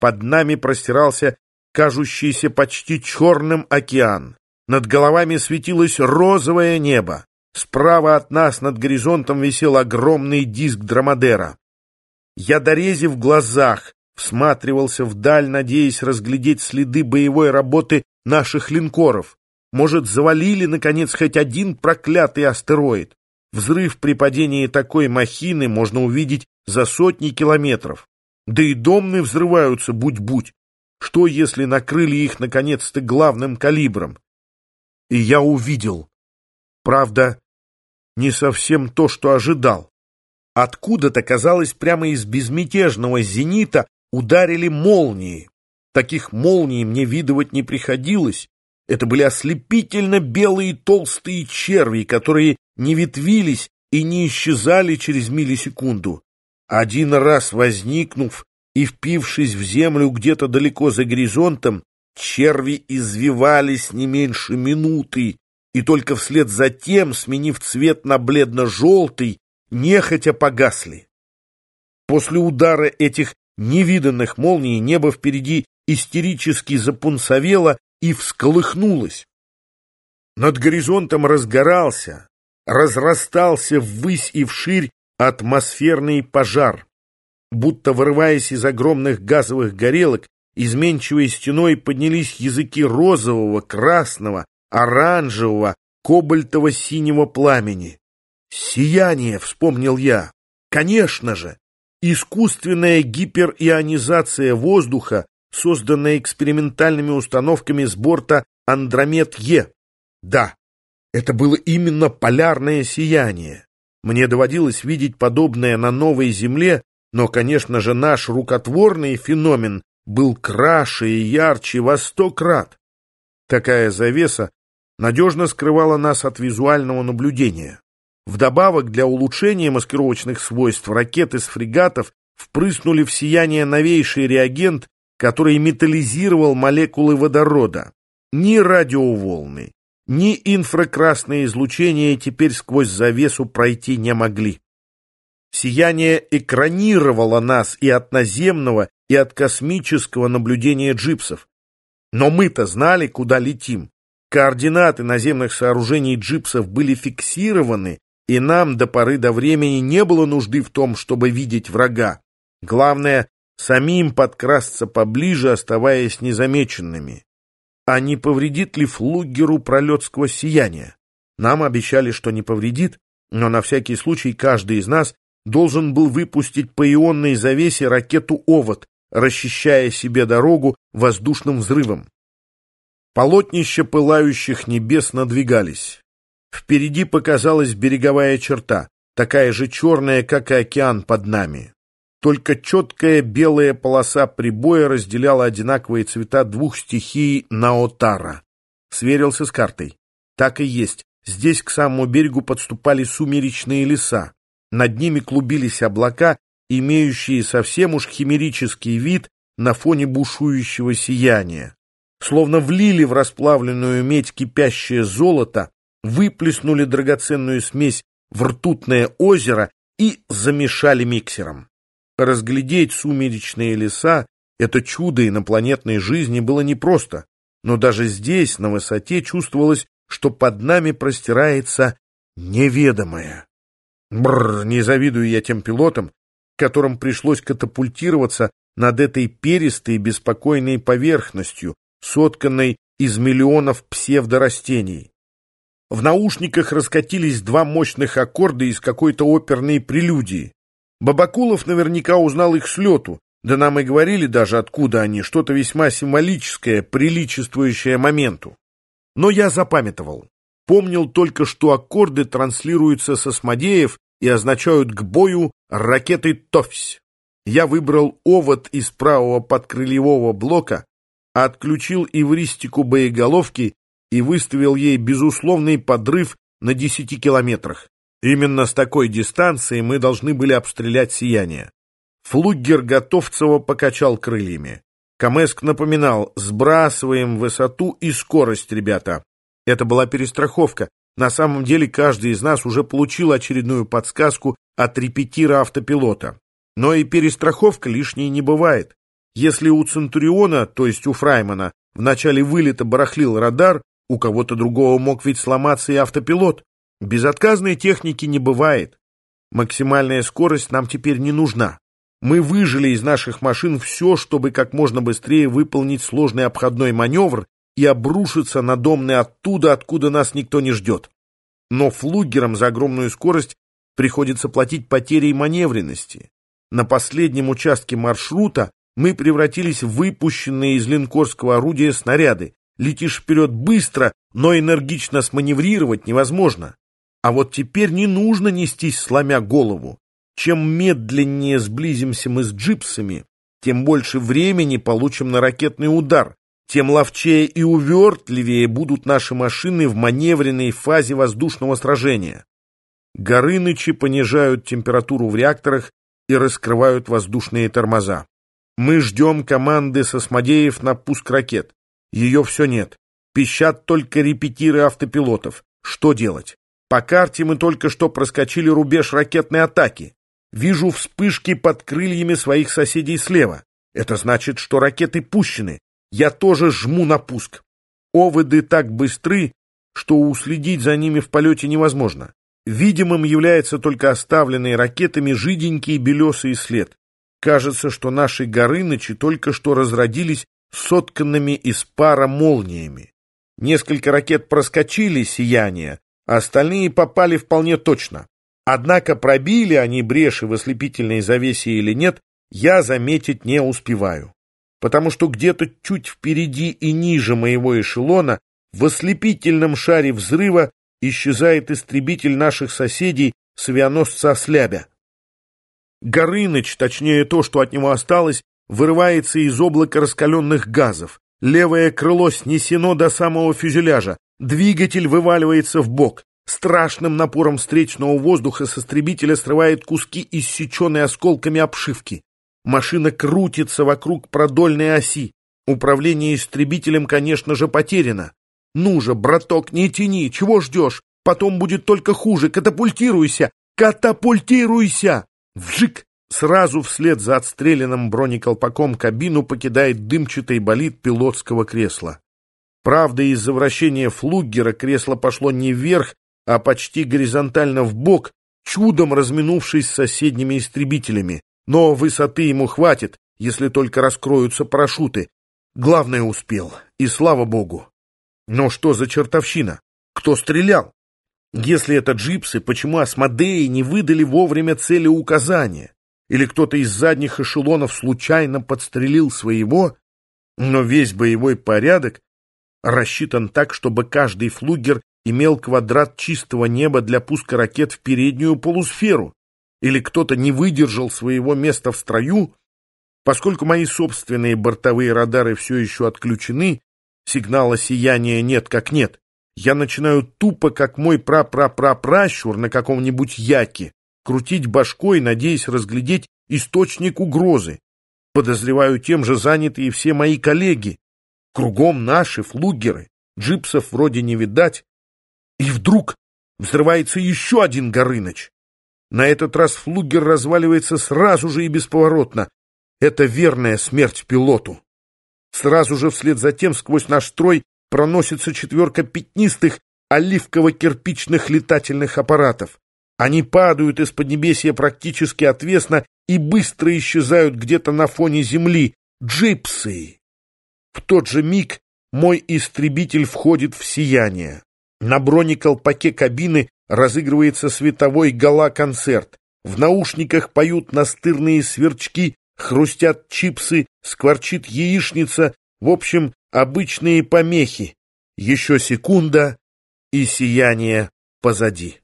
Под нами простирался кажущийся почти черным океан. Над головами светилось розовое небо. Справа от нас над горизонтом висел огромный диск Драмадера. Я, дорезив глазах, всматривался вдаль, надеясь разглядеть следы боевой работы наших линкоров. Может, завалили, наконец, хоть один проклятый астероид. Взрыв при падении такой махины можно увидеть за сотни километров. Да и домны взрываются будь-будь. Что, если накрыли их, наконец-то, главным калибром? И я увидел. Правда, не совсем то, что ожидал. Откуда-то, казалось, прямо из безмятежного зенита ударили молнии. Таких молний мне видывать не приходилось. Это были ослепительно белые толстые черви, которые не ветвились и не исчезали через миллисекунду. Один раз возникнув и впившись в землю где-то далеко за горизонтом, черви извивались не меньше минуты, и только вслед за тем, сменив цвет на бледно-желтый, нехотя погасли. После удара этих невиданных молний небо впереди истерически запунцовело и всколыхнулось. Над горизонтом разгорался, разрастался ввысь и вширь атмосферный пожар. Будто вырываясь из огромных газовых горелок, изменчивой стеной поднялись языки розового, красного, оранжевого, кобальтово-синего пламени. «Сияние!» — вспомнил я. «Конечно же! Искусственная гиперионизация воздуха, созданная экспериментальными установками с борта Андромед-Е. Да, это было именно полярное сияние. Мне доводилось видеть подобное на новой Земле, но, конечно же, наш рукотворный феномен был краше и ярче во сто крат. Такая завеса надежно скрывала нас от визуального наблюдения. Вдобавок, для улучшения маскировочных свойств ракет из фрегатов впрыснули в сияние новейший реагент, который металлизировал молекулы водорода. Ни радиоволны, ни инфракрасное излучение теперь сквозь завесу пройти не могли. Сияние экранировало нас и от наземного, и от космического наблюдения джипсов. Но мы-то знали, куда летим. Координаты наземных сооружений джипсов были фиксированы и нам до поры до времени не было нужды в том, чтобы видеть врага. Главное, самим подкрасться поближе, оставаясь незамеченными. А не повредит ли флугеру пролет сквозь сияние? Нам обещали, что не повредит, но на всякий случай каждый из нас должен был выпустить по ионной завесе ракету «Овод», расчищая себе дорогу воздушным взрывом. Полотнища пылающих небес надвигались. Впереди показалась береговая черта, такая же черная, как и океан под нами. Только четкая белая полоса прибоя разделяла одинаковые цвета двух стихий Наотара. Сверился с картой. Так и есть. Здесь к самому берегу подступали сумеречные леса. Над ними клубились облака, имеющие совсем уж химерический вид на фоне бушующего сияния. Словно влили в расплавленную медь кипящее золото, выплеснули драгоценную смесь в ртутное озеро и замешали миксером. Разглядеть сумеречные леса — это чудо инопланетной жизни было непросто, но даже здесь, на высоте, чувствовалось, что под нами простирается неведомое. Бррр, не завидую я тем пилотам, которым пришлось катапультироваться над этой перистой беспокойной поверхностью, сотканной из миллионов псевдорастений. В наушниках раскатились два мощных аккорда из какой-то оперной прелюдии. Бабакулов наверняка узнал их с лету, да нам и говорили даже, откуда они, что-то весьма символическое, приличествующее моменту. Но я запамятовал. Помнил только, что аккорды транслируются со Смодеев и означают к бою ракеты «Товсь». Я выбрал овод из правого подкрыльевого блока, отключил эвристику боеголовки и выставил ей безусловный подрыв на 10 километрах. Именно с такой дистанции мы должны были обстрелять сияние. Флуггер Готовцева покачал крыльями. Камеск напоминал, сбрасываем высоту и скорость, ребята. Это была перестраховка. На самом деле каждый из нас уже получил очередную подсказку от репетира автопилота. Но и перестраховка лишней не бывает. Если у Центуриона, то есть у Фраймана, в начале вылета барахлил радар, у кого-то другого мог ведь сломаться и автопилот. Безотказной техники не бывает. Максимальная скорость нам теперь не нужна. Мы выжили из наших машин все, чтобы как можно быстрее выполнить сложный обходной маневр и обрушиться на домны оттуда, откуда нас никто не ждет. Но флугерам за огромную скорость приходится платить потерей маневренности. На последнем участке маршрута мы превратились в выпущенные из линкорского орудия снаряды. Летишь вперед быстро, но энергично сманеврировать невозможно. А вот теперь не нужно нестись, сломя голову. Чем медленнее сблизимся мы с джипсами, тем больше времени получим на ракетный удар, тем ловчее и увертливее будут наши машины в маневренной фазе воздушного сражения. Горынычи понижают температуру в реакторах и раскрывают воздушные тормоза. Мы ждем команды Сосмодеев на пуск ракет. Ее все нет. Пищат только репетиры автопилотов. Что делать? По карте мы только что проскочили рубеж ракетной атаки. Вижу вспышки под крыльями своих соседей слева. Это значит, что ракеты пущены. Я тоже жму на пуск. Оводы так быстры, что уследить за ними в полете невозможно. Видимым является только оставленный ракетами жиденький белесый след. Кажется, что наши Горынычи только что разродились сотканными из пара молниями. Несколько ракет проскочили сияние, остальные попали вполне точно. Однако пробили они бреши в ослепительной завесе или нет, я заметить не успеваю. Потому что где-то чуть впереди и ниже моего эшелона в ослепительном шаре взрыва исчезает истребитель наших соседей с авианосца Слябя. Горыныч, точнее то, что от него осталось, вырывается из облака раскаленных газов. Левое крыло снесено до самого фюзеляжа. Двигатель вываливается в бок. Страшным напором встречного воздуха с истребителя срывает куски, иссеченные осколками обшивки. Машина крутится вокруг продольной оси. Управление истребителем, конечно же, потеряно. Ну же, браток, не тяни, чего ждешь? Потом будет только хуже. Катапультируйся! Катапультируйся! Вжик! Сразу вслед за отстрелянным бронеколпаком кабину покидает дымчатый болид пилотского кресла. Правда, из-за вращения флуггера кресло пошло не вверх, а почти горизонтально в бок, чудом разминувшись с соседними истребителями. Но высоты ему хватит, если только раскроются парашюты. Главное, успел. И слава богу. Но что за чертовщина? Кто стрелял? Если это джипсы, почему Асмодеи не выдали вовремя цели указания? Или кто-то из задних эшелонов случайно подстрелил своего? Но весь боевой порядок рассчитан так, чтобы каждый флугер имел квадрат чистого неба для пуска ракет в переднюю полусферу. Или кто-то не выдержал своего места в строю? Поскольку мои собственные бортовые радары все еще отключены, сигнала сияния нет как нет, я начинаю тупо, как мой пра-пра-пра-пращур на каком-нибудь яке, крутить башкой, надеясь разглядеть источник угрозы. Подозреваю, тем же заняты и все мои коллеги. Кругом наши флугеры, джипсов вроде не видать. И вдруг взрывается еще один Горыныч. На этот раз флугер разваливается сразу же и бесповоротно. Это верная смерть пилоту. Сразу же вслед за тем сквозь наш строй проносится четверка пятнистых оливково-кирпичных летательных аппаратов. Они падают из поднебесья практически отвесно и быстро исчезают где-то на фоне земли. Джипсы! В тот же миг мой истребитель входит в сияние. На бронеколпаке кабины разыгрывается световой гала-концерт. В наушниках поют настырные сверчки, хрустят чипсы, скворчит яичница, в общем, обычные помехи. Еще секунда, и сияние позади.